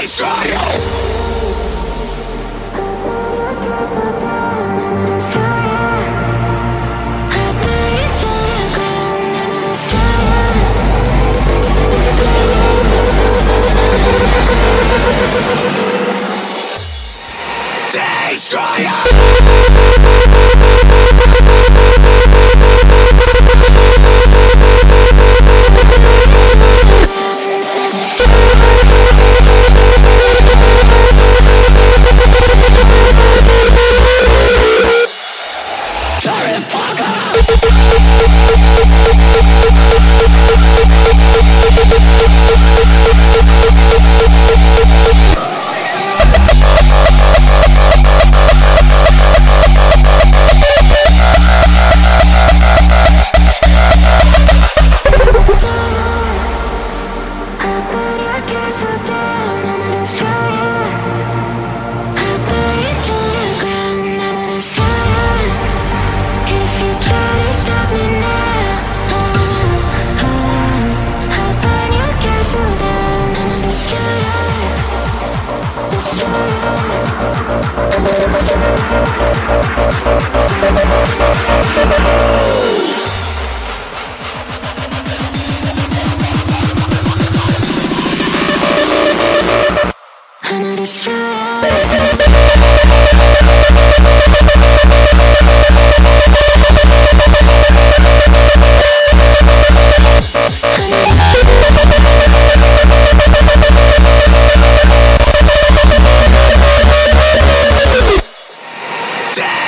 Destroyer Let's go.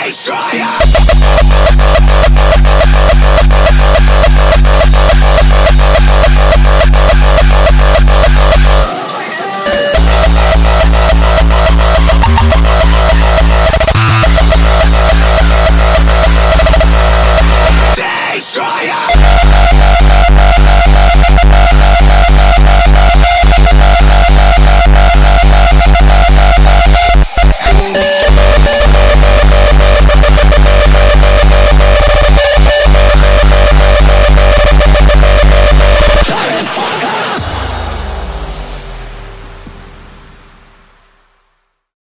destroyer!